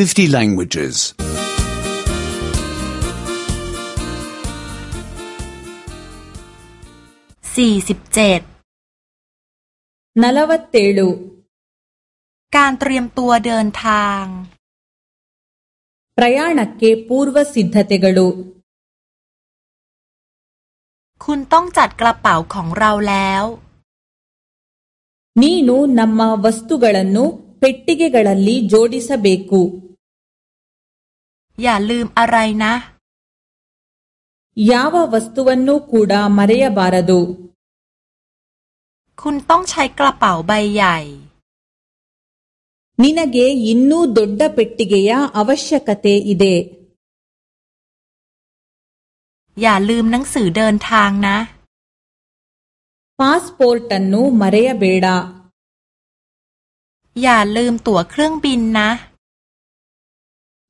50 languages. 47นลวัตเตลูการเตรียมตัวเดินทางพรยาณักเกปูรวสิทธเตกลูคุณต้องจัดกระเป๋าของเราแล้วนี่นูนัมมาวัสตุกลันนูเพตติเกกลันลีโจดิสเบกูอย่าลืมอะไรนะ ยาววัตถุวันนูคูดามารยาบารดู คุณต้องใช้กระเป๋าใบใหญ่นี่นัาเกยินนูดดดาเปตติเกยาอวัชกะเตอิเด อย่าลืมหนังสือเดินทางนะพาสปอร์ตันนูมารียาเบดาอย่าลืมตั๋วเครื่องบินนะ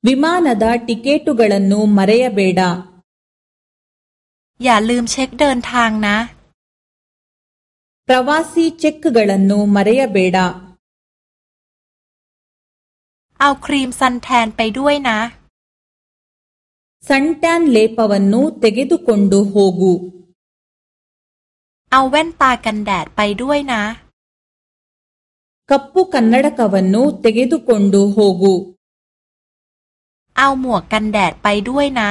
ವಿಮಾನದ ಟಿಕೆಟುಗಳನ್ನು ಮರೆಯಬೇಡ อย่าลืมเช็คเดินทางนะ ಪ್ರವಾಸಿ ಚೆಕ್ಗಳನ್ನು ಮರೆಯಬೇಡ เอาครีมซันแทนไปด้วยนะ ಸನ್ ಟ್ಯಾನ್ ಲೇಪವನ್ನು ತೆಗೆದುಕೊಂಡು ಹೋಗು เอาแว่นตากันแดดไปด้วยนะ ಕಪ್ಪು ಕನ್ನಡಕವನ್ನು ತೆಗೆದುಕೊಂಡು ಹೋಗು เอาหมวกกันแดดไปด้วยนะ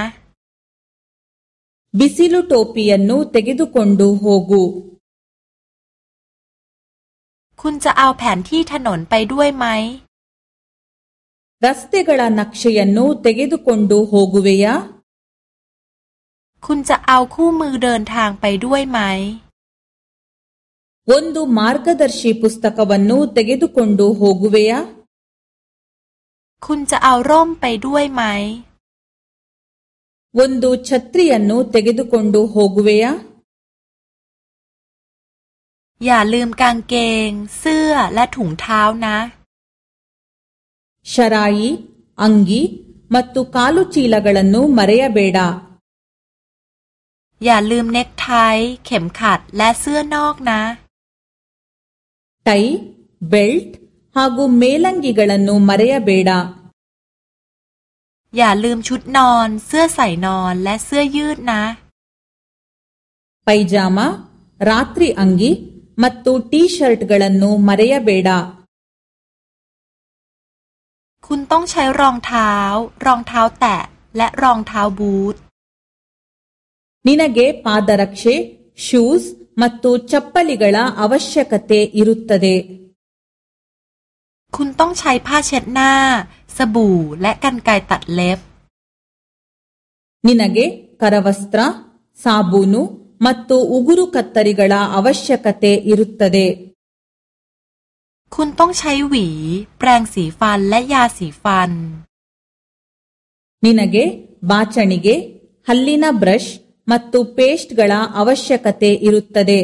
บิซิลูโตเปียนนูเตกิดุคนดูโฮกู คุณจะเอาแผนที่ถนนไปด้วยไหมรัสเตกระนักเชีันนูเตกิดุคนดูโฮกูเวยคุณจะเอาคู่มือเดินทางไปด้วยไหมวันดูมาร์กดัชชีพุสตกวันนูเตกิดุคนดูโฮกูเวยคุณจะเอา ร่มไปด้วยไหมวันดูชัตรียันนูเตกิดูคนดูฮกเวียอย่าลืมกางเกง เสื้อและถุงเท้านะ ชราย อังกีมัตตุกาลุชีลากรันนู้มารียาเบดาอย่าลืมเน็คไทเข็มขัดและเสื้อนอกนะ ไทเบลท ಹಾಗೂ ಮೇಲಂಗಿಗಳನ್ನು ಮರೆಯಬೇಡ อย่าลืมชุดนอนเสื้อใส่นอนและเสื้อยืดนะปจามาราตรีอังกีมัตตุทีเชิร์ต ಗ ಳ ನ น ನ ುมารยาเบดาคุณต้องใช้รองเท้า รองเท้าแตะและรองเท้าบูทนินาเกปาดรักเชชูสมัตตุชัปปลิกลาอวชยกเตอิรุตเดคุณต้องใช้ผ้าเช็ดหน้า สบู่ และกรรไกรตัดเล็บ ನಿನಗೆ ಕರವಸ್ತ್ರ ಸಾಬೂನು ಮತ್ತು ಉಗುರು ಕತ್ತರಿಗಳ ಅವಶ್ಯಕತೆ ಇರುತ್ತದೆ คุณต้องใช้หวีแปรงสีฟันและยาสีฟัน ನಿನಗೆ ಬಾಚಣಿಗೆ ಹಲ್ಲಿನ ಬ್ರಷ್ ಮತ್ತು ಪೇಸ್ಟ್ಗಳ ಅವಶ್ಯಕತೆ ಇರುತ್ತದೆ